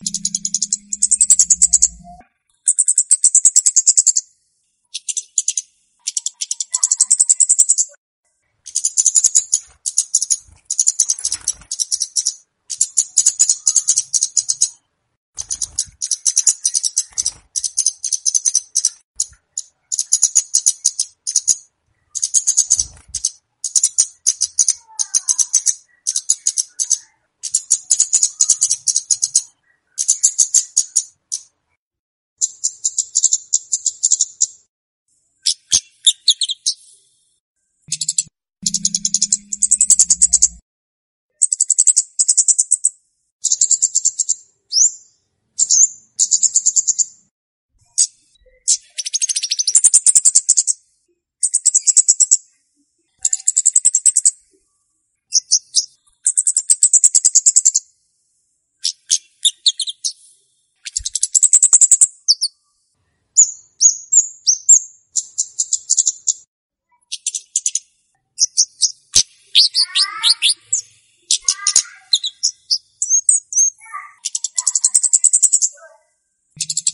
you you